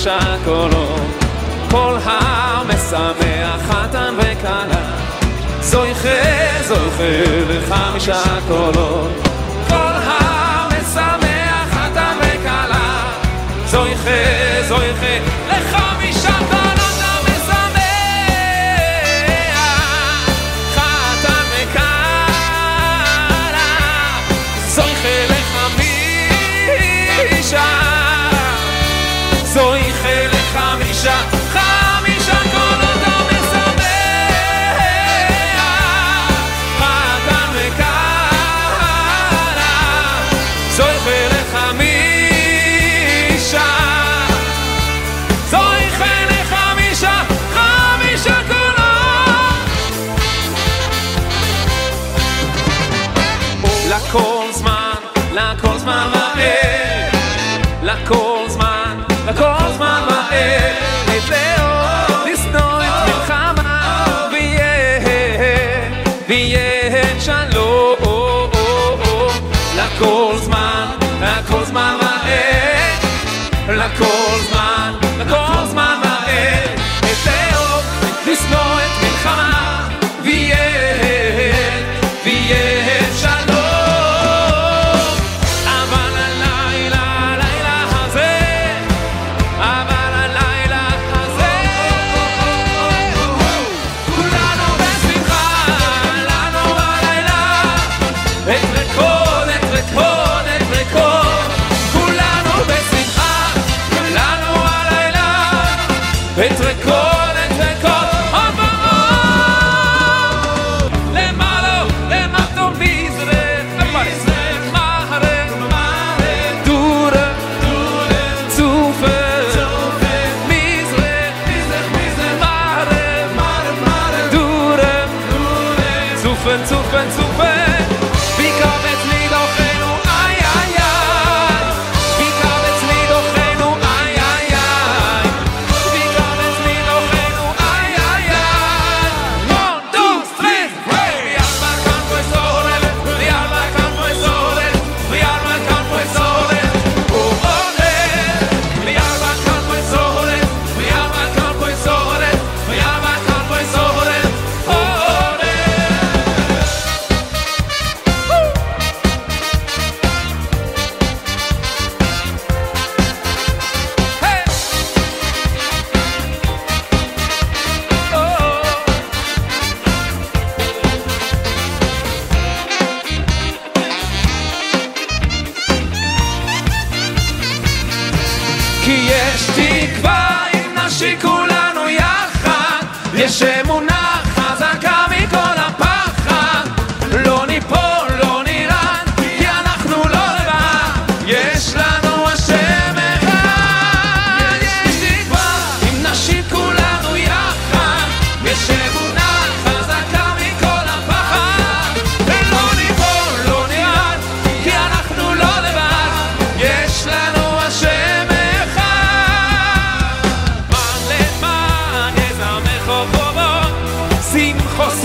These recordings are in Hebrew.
תשע קולות, כל הר משמח חתן וכלה. זויכה, זויכה לחמישה קולות, כל הר משמח חתן וכלה. זויכה, זויכה שלום. לכל זמן, לכל זמן רעה, לכל זמן. שמונה חזקה.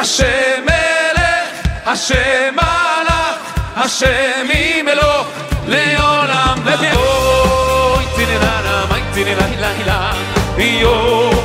השם מלך, השם מלך, השם עם אלוך, לעולם לבוא. אוי, תננה, מי תננה, הילה, יום.